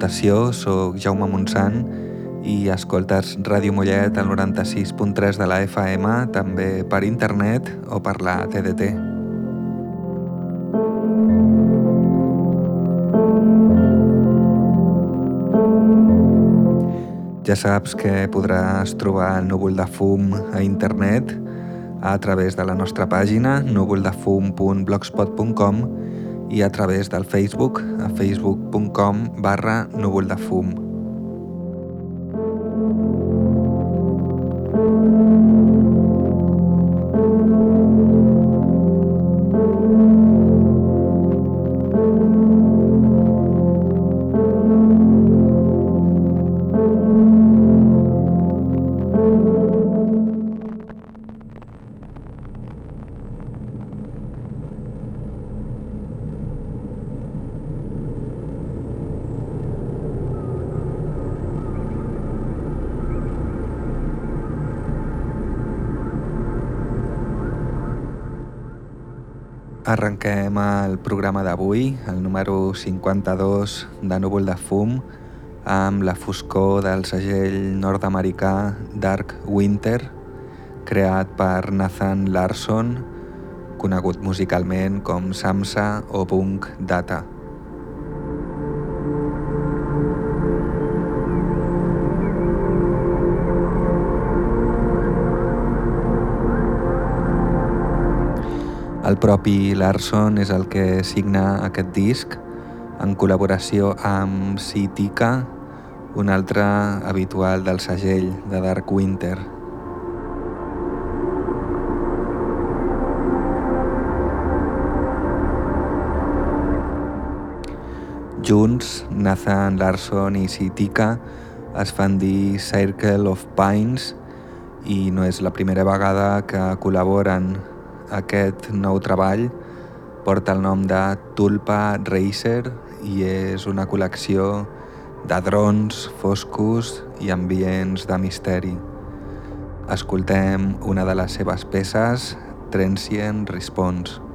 Salutació, sóc Jaume Montsant i escoltes Ràdio Mollet al 96.3 de la FM, també per internet o per la TDT. Ja saps que podràs trobar el núvol de fum a internet a través de la nostra pàgina núvoldefum.blogspot.com i a través del Facebook a facebook.com barra núvoldefum. Arrenquem el programa d'avui, el número 52 de Núvol de Fum, amb la foscor del segell nord-americà Dark Winter, creat per Nathan Larson, conegut musicalment com Samsa o Punk Data. El propi Larson és el que signa aquest disc en col·laboració amb Sitika, un altre habitual del segell de Dark Winter. Junts, Nathan Larson i Sitika es fan dir Circle of Pines i no és la primera vegada que col·laboren aquest nou treball porta el nom de Tulpa Racer i és una col·lecció de drons foscos i ambients de misteri. Escoltem una de les seves peces, Transient Response.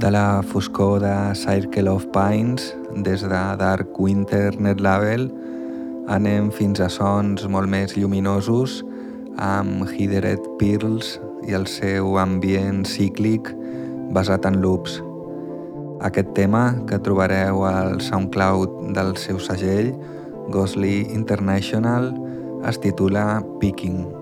De la foscor de Circle of Pines, des de Dark Winter Net Label, anem fins a sons molt més lluminosos amb Hidered Pearls i el seu ambient cíclic basat en loops. Aquest tema, que trobareu al SoundCloud del seu segell, Ghostly International, es titula Picking.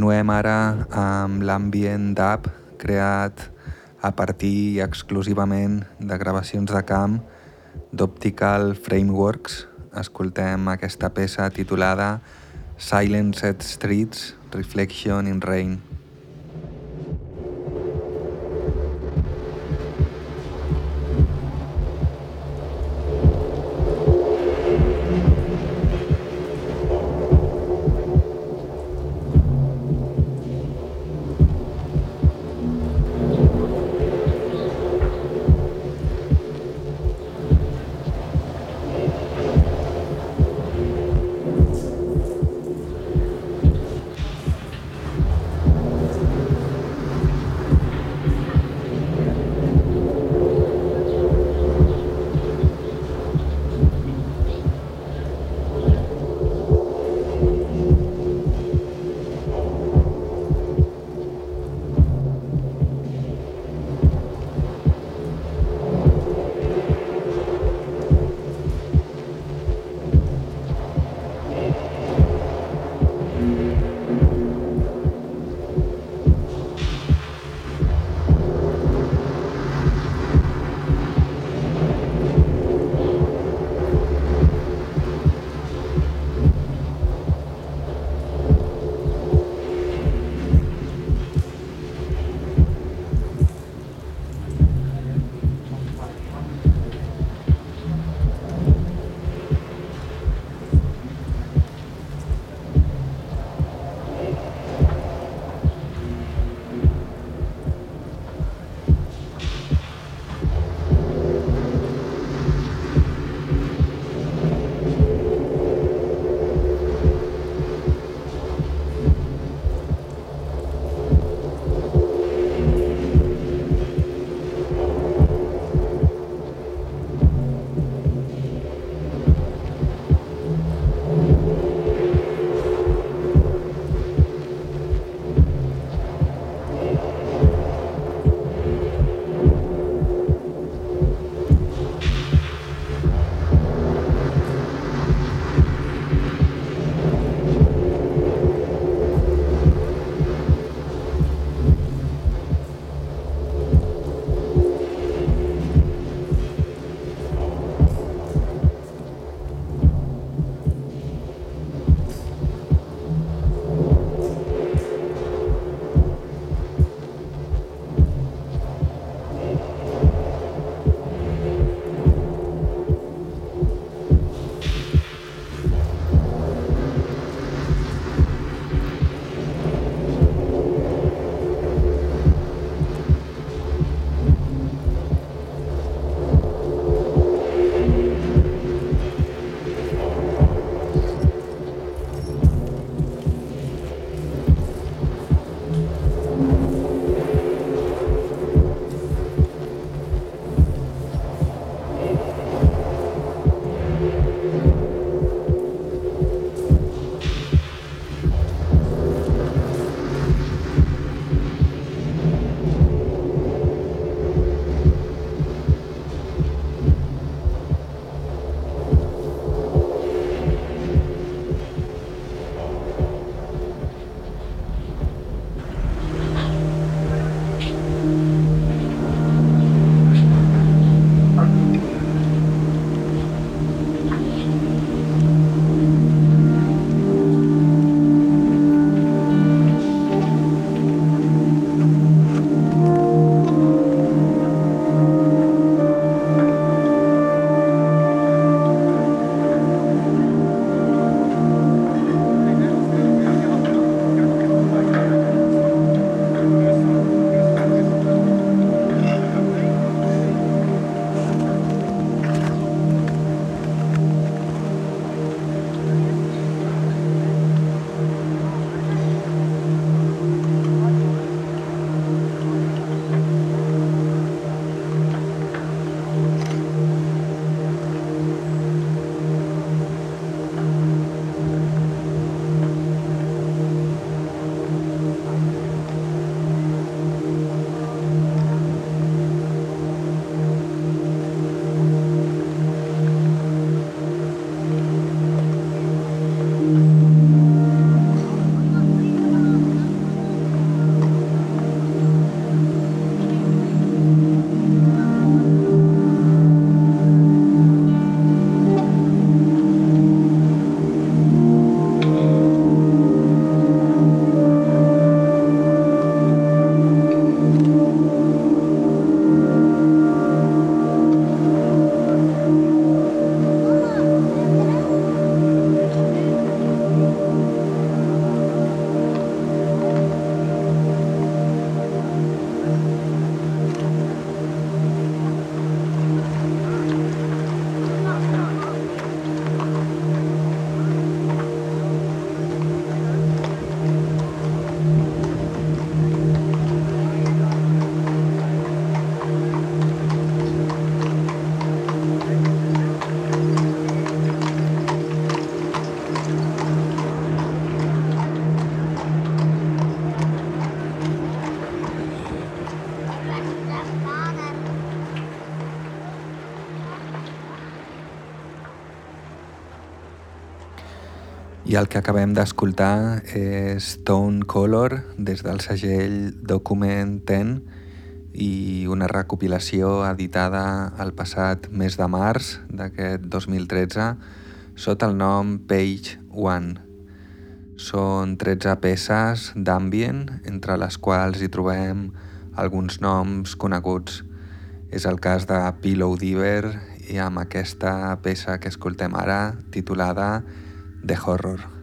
Continuem ara amb l'ambient d'app creat a partir exclusivament de gravacions de camp d'Optical Frameworks. Escoltem aquesta peça titulada Silenced Streets Reflection in Rain. El que acabem d'escoltar és Tone Color des del segell Document 10 i una recopilació editada el passat mes de març d'aquest 2013 sota el nom Page One. Són 13 peces d'ambient, entre les quals hi trobem alguns noms coneguts. És el cas de Pillow Diver i amb aquesta peça que escoltem ara, titulada de horror.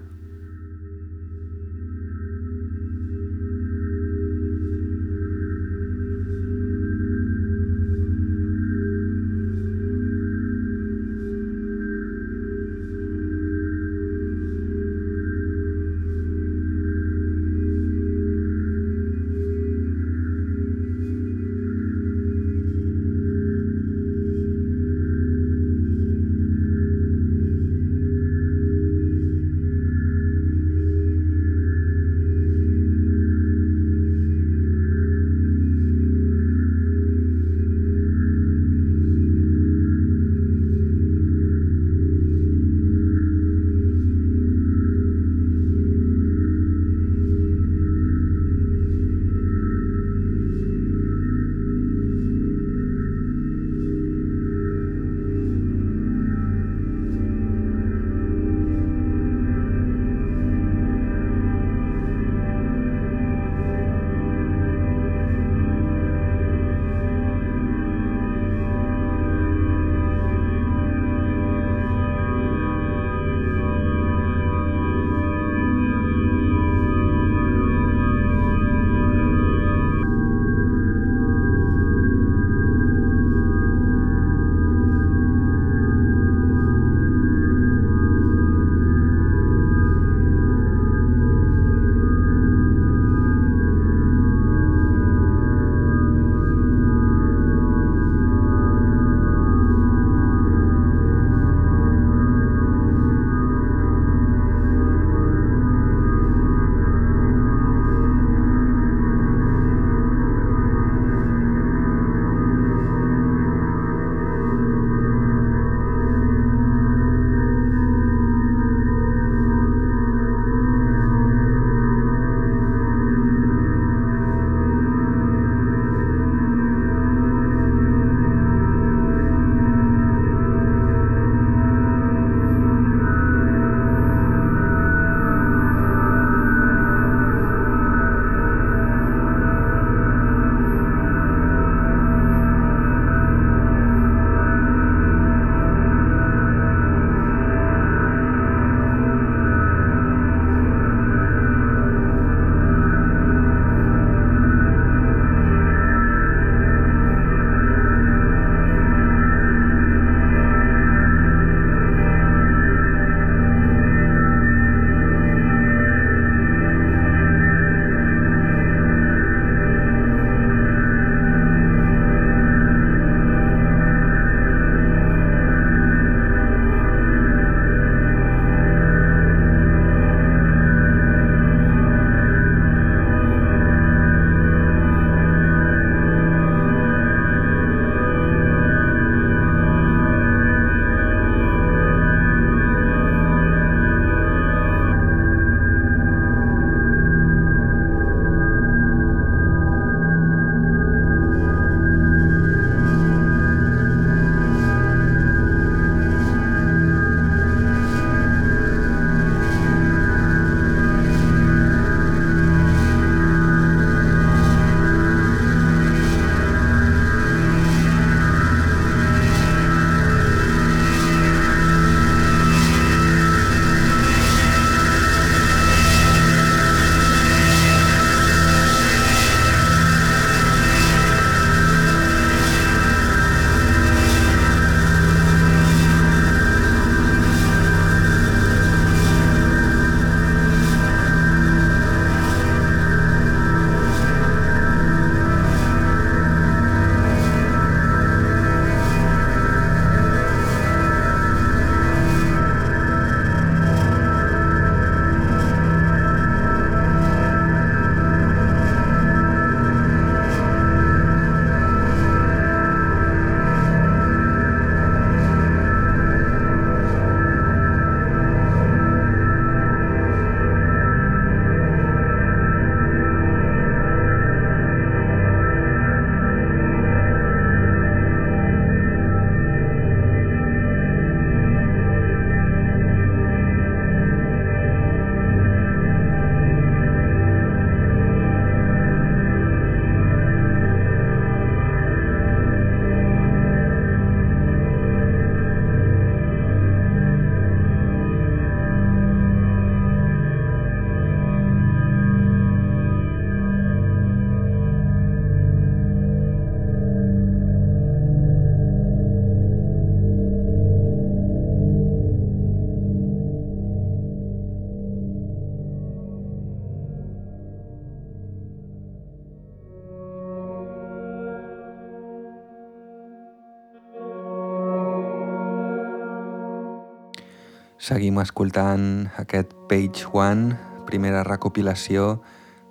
Seguim escoltant aquest Page One, primera recopilació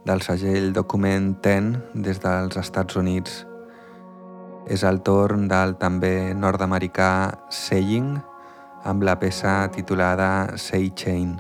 del segell Document 10 des dels Estats Units. És el torn del també nord-americà Saying amb la peça titulada Say Chain.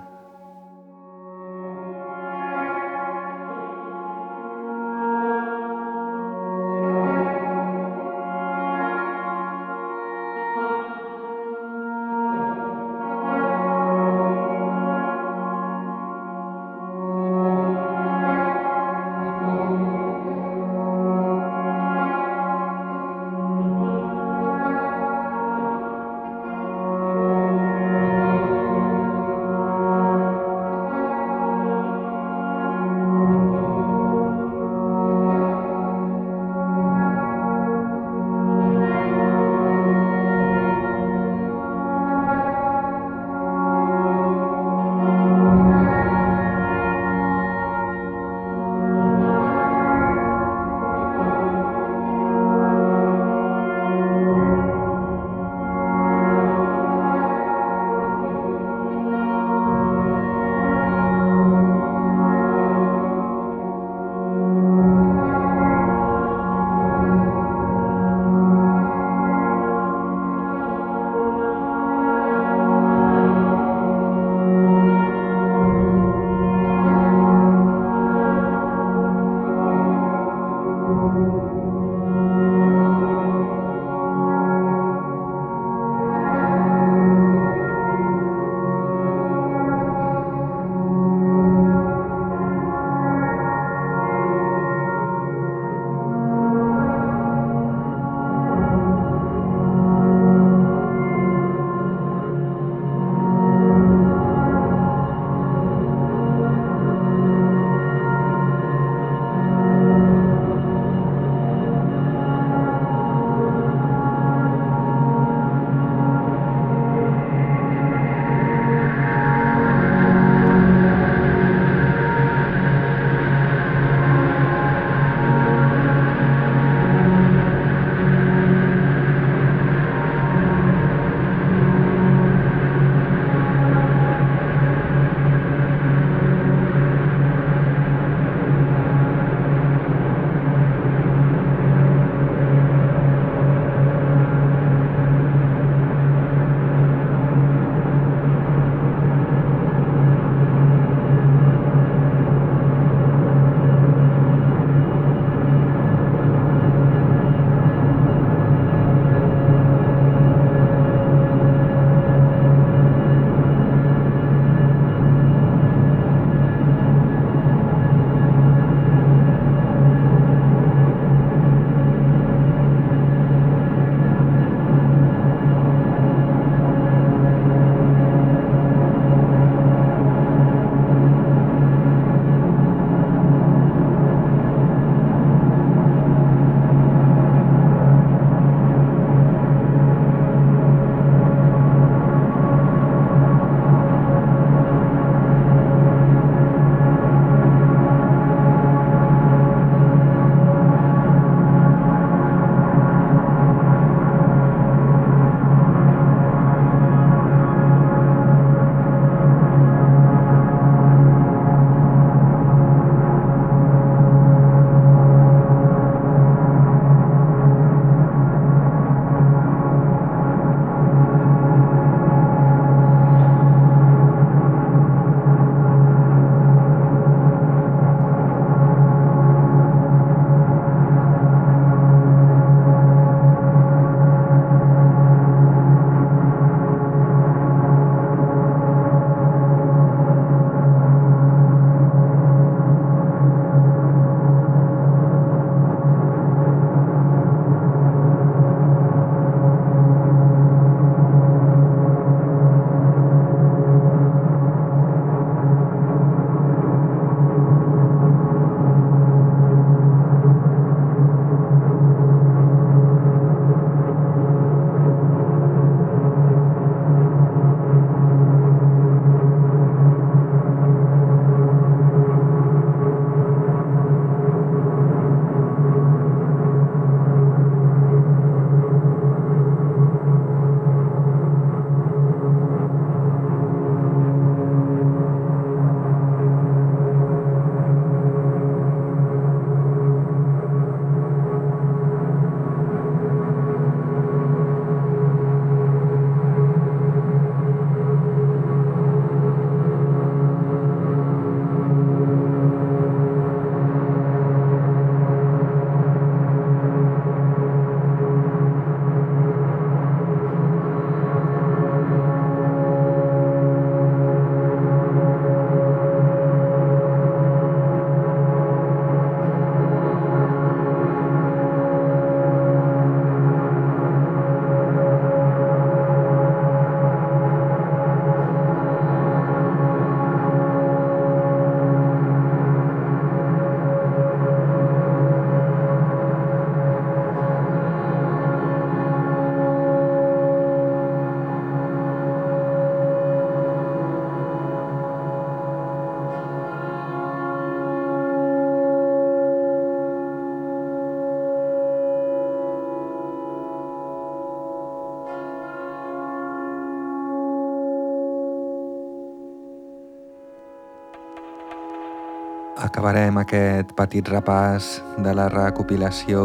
Acabarem aquest petit repàs de la recopilació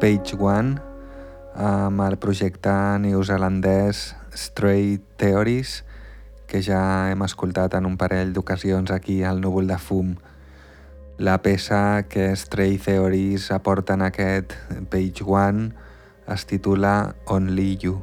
Page One amb el projecte neozelandès Stray Theories que ja hem escoltat en un parell d'ocasions aquí al núvol de fum. La peça que Stray Theories aporta en aquest Page One es titula Only You.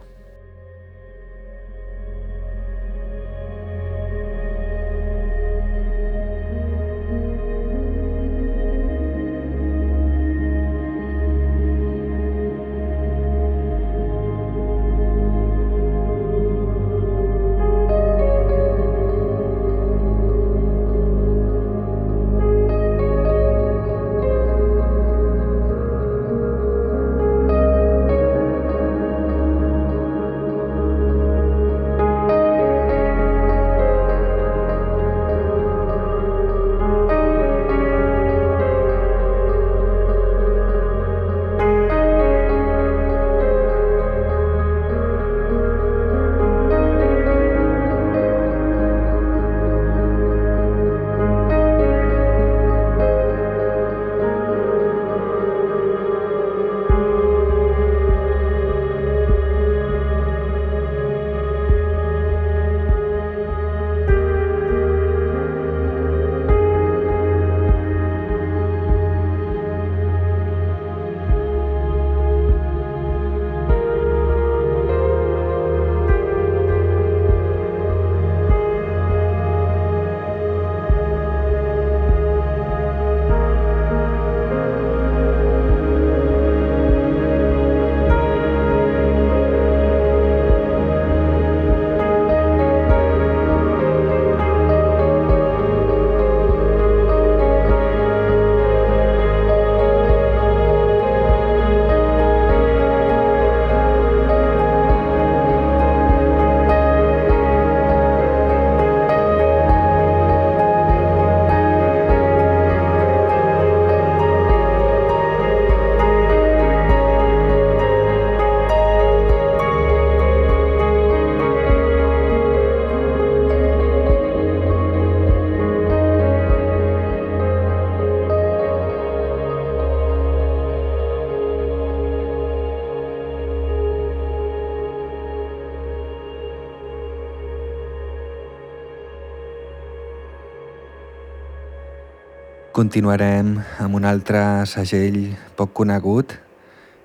Continuarem amb un altre segell poc conegut,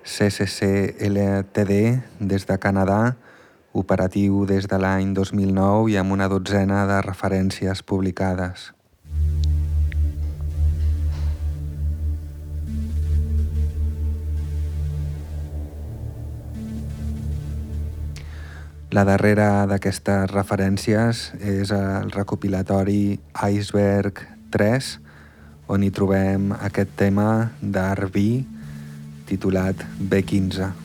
CCC LTD des de Canadà, operatiu des de l'any 2009 i amb una dotzena de referències publicades. La darrera d'aquestes referències és el recopilatori Iceberg 3, on hi trobem aquest tema d'Arbi titulat B15.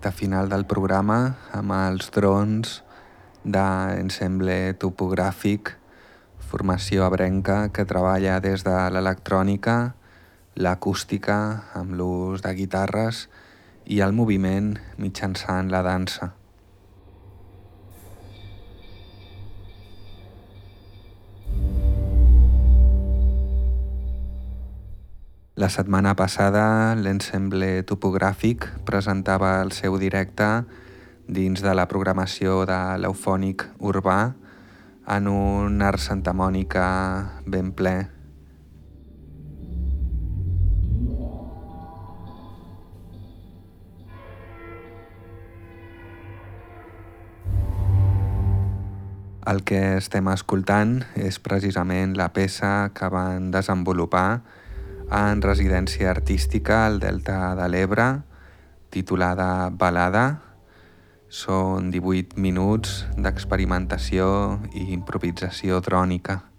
Recta final del programa amb els drons d'ensemble topogràfic, formació abrenca que treballa des de l'electrònica, l'acústica amb l'ús de guitarres i el moviment mitjançant la dansa. La setmana passada l'ensemble topogràfic presentava el seu directe dins de la programació de l'Eufònic Urbà en un Art Santa Mònica ben ple. El que estem escoltant és precisament la peça que van desenvolupar en residència artística al Delta de l'Ebre, titulada Balada. Són 18 minuts d'experimentació i improvisació drònica.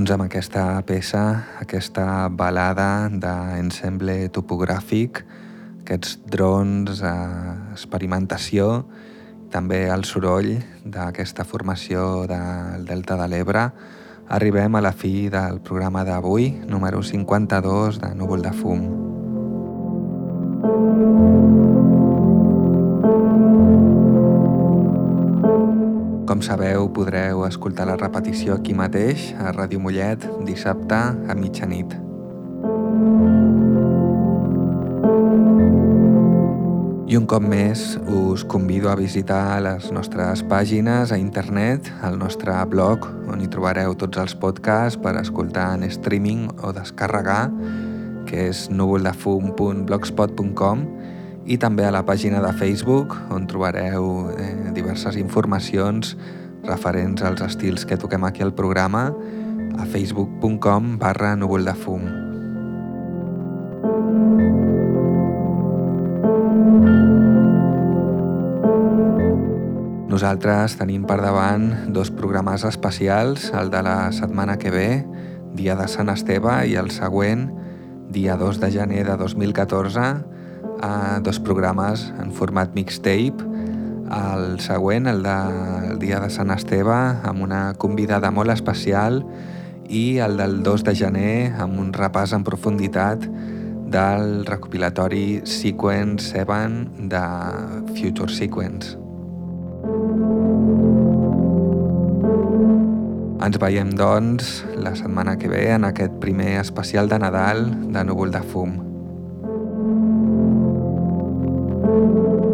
Doncs amb aquesta peça, aquesta balada d'ensemble topogràfic, aquests drons, eh, experimentació, també el soroll d'aquesta formació del Delta de l'Ebre, arribem a la fi del programa d'avui, número 52 de Núvol de Fum. Com sabeu, podreu escoltar la repetició aquí mateix, a Ràdio Mollet, dissabte a mitjanit. I un cop més us convido a visitar les nostres pàgines a internet, al nostre blog, on hi trobareu tots els podcasts per escoltar en streaming o descarregar, que és núvoldefum.blogspot.com i també a la pàgina de Facebook, on trobareu eh, diverses informacions referents als estils que toquem aquí al programa a facebook.com barra núvoldefum. Nosaltres tenim per davant dos programes especials, el de la setmana que ve, dia de Sant Esteve, i el següent, dia 2 de gener de 2014, a dos programes en format mixtape. El següent, el del dia de Sant Esteve, amb una convidada molt especial, i el del 2 de gener, amb un repàs en profunditat del recopilatori Sequence 7 de Future Sequence. Ens veiem, doncs, la setmana que ve en aquest primer especial de Nadal de Núvol de Fum. thank you